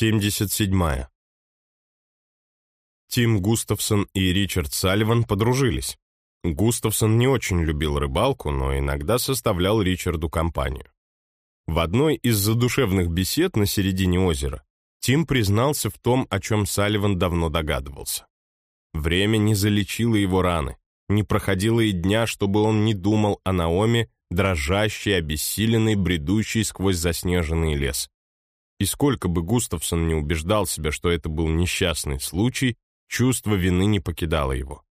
77. Тим Густавсон и Ричард Салливан подружились. Густавсон не очень любил рыбалку, но иногда составлял Ричарду компанию. В одной из задушевных бесед на середине озера Тим признался в том, о чем Салливан давно догадывался. Время не залечило его раны, не проходило и дня, чтобы он не думал о Наоме, дрожащей, обессиленной, бредущей сквозь заснеженный лес. И сколько бы Густавсон не убеждал себя, что это был несчастный случай, чувство вины не покидало его.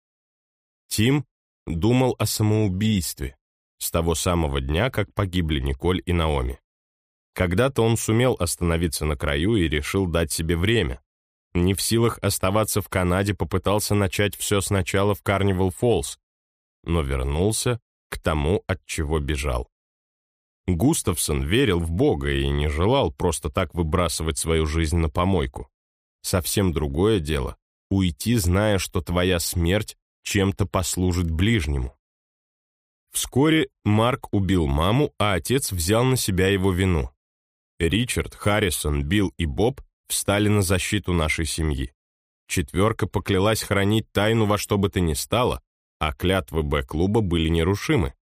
Тим думал о самоубийстве с того самого дня, как погибли Николь и Наоми. Когда-то он сумел остановиться на краю и решил дать себе время. Не в силах оставаться в Канаде, попытался начать все сначала в Карнивал Фоллс, но вернулся к тому, от чего бежал. Густавсон верил в Бога и не желал просто так выбрасывать свою жизнь на помойку. Совсем другое дело — уйти, зная, что твоя смерть чем-то послужит ближнему. Вскоре Марк убил маму, а отец взял на себя его вину. Ричард, Харрисон, Билл и Боб встали на защиту нашей семьи. Четверка поклялась хранить тайну во что бы то ни стало, а клятвы Б-клуба были нерушимы.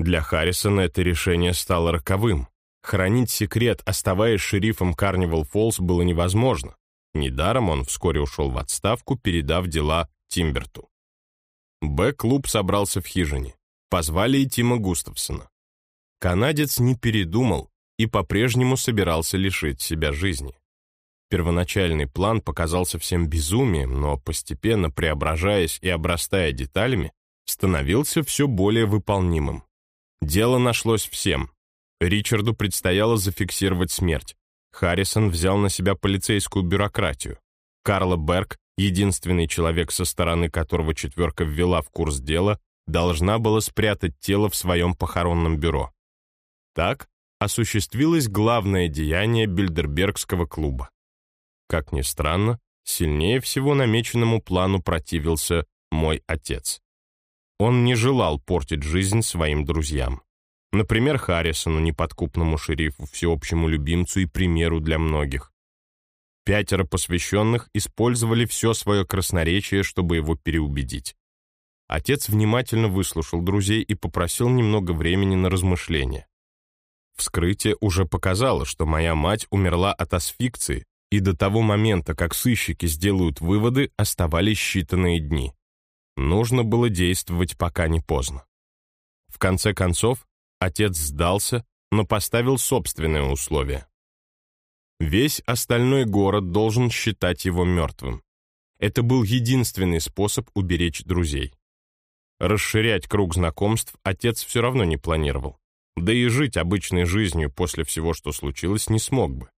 Для Харрисона это решение стало роковым. Хранить секрет, оставаясь шерифом Карнивал Фоллс, было невозможно. Недаром он вскоре ушел в отставку, передав дела Тимберту. Б-клуб собрался в хижине. Позвали и Тима Густавсона. Канадец не передумал и по-прежнему собирался лишить себя жизни. Первоначальный план показался всем безумием, но постепенно преображаясь и обрастая деталями, становился все более выполнимым. Дело нашлось всем. Ричарду предстояло зафиксировать смерть. Харрисон взял на себя полицейскую бюрократию. Карла Берг, единственный человек, со стороны которого четверка ввела в курс дела, должна была спрятать тело в своем похоронном бюро. Так осуществилось главное деяние Бильдербергского клуба. Как ни странно, сильнее всего намеченному плану противился мой отец. Он не желал портить жизнь своим друзьям. Например, Харрисону, неподкупному шерифу, всеобщему любимцу и примеру для многих. Пятеро посвященных использовали все свое красноречие, чтобы его переубедить. Отец внимательно выслушал друзей и попросил немного времени на размышления. Вскрытие уже показало, что моя мать умерла от асфикции, и до того момента, как сыщики сделают выводы, оставались считанные дни. Нужно было действовать, пока не поздно. В конце концов, отец сдался, но поставил собственные условия. Весь остальной город должен считать его мертвым. Это был единственный способ уберечь друзей. Расширять круг знакомств отец все равно не планировал. Да и жить обычной жизнью после всего, что случилось, не смог бы.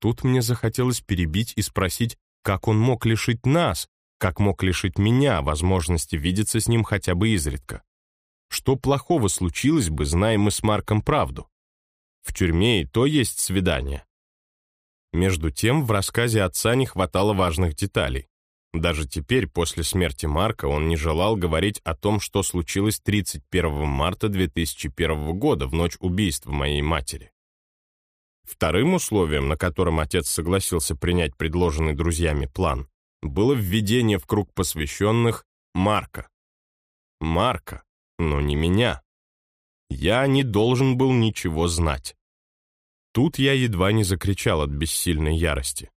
Тут мне захотелось перебить и спросить, как он мог лишить нас, как мог лишить меня возможности видеться с ним хотя бы изредка? Что плохого случилось бы, зная мы с Марком правду? В тюрьме и то есть свидание. Между тем, в рассказе отца не хватало важных деталей. Даже теперь, после смерти Марка, он не желал говорить о том, что случилось 31 марта 2001 года, в ночь убийства моей матери. Вторым условием, на котором отец согласился принять предложенный друзьями план, было введение в круг посвященных Марка. Марка, но не меня. Я не должен был ничего знать. Тут я едва не закричал от бессильной ярости.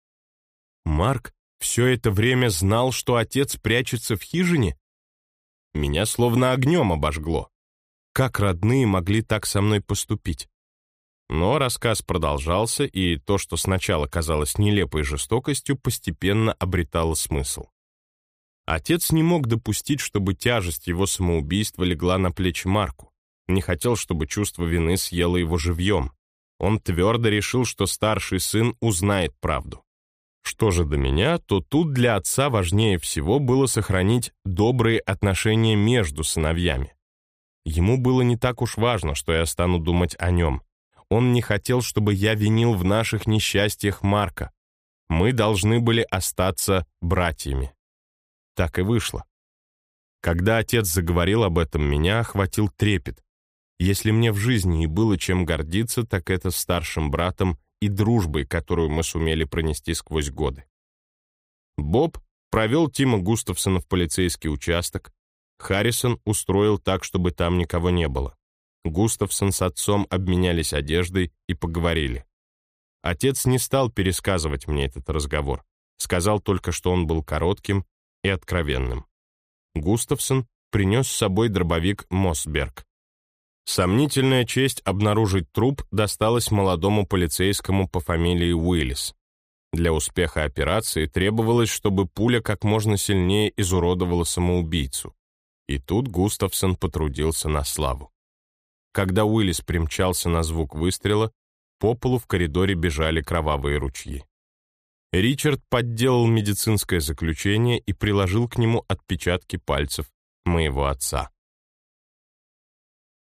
Марк все это время знал, что отец прячется в хижине? Меня словно огнем обожгло. Как родные могли так со мной поступить? Но рассказ продолжался, и то, что сначала казалось нелепой жестокостью, постепенно обретало смысл. Отец не мог допустить, чтобы тяжесть его самоубийства легла на плечи Марку. Не хотел, чтобы чувство вины съело его живьем. Он твердо решил, что старший сын узнает правду. Что же до меня, то тут для отца важнее всего было сохранить добрые отношения между сыновьями. Ему было не так уж важно, что я стану думать о нем. Он не хотел, чтобы я винил в наших несчастьях Марка. Мы должны были остаться братьями. Так и вышло. Когда отец заговорил об этом, меня охватил трепет. Если мне в жизни и было чем гордиться, так это старшим братом и дружбой, которую мы сумели пронести сквозь годы. Боб провел Тима Густавсона в полицейский участок, Харрисон устроил так, чтобы там никого не было. Густавсон с отцом обменялись одеждой и поговорили. Отец не стал пересказывать мне этот разговор, сказал только, что он был коротким и откровенным. Густавсон принес с собой дробовик Мосберг. Сомнительная честь обнаружить труп досталась молодому полицейскому по фамилии Уиллис. Для успеха операции требовалось, чтобы пуля как можно сильнее изуродовала самоубийцу. И тут Густавсон потрудился на славу. Когда Уиллис примчался на звук выстрела, по полу в коридоре бежали кровавые ручьи. Ричард подделал медицинское заключение и приложил к нему отпечатки пальцев моего отца.